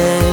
time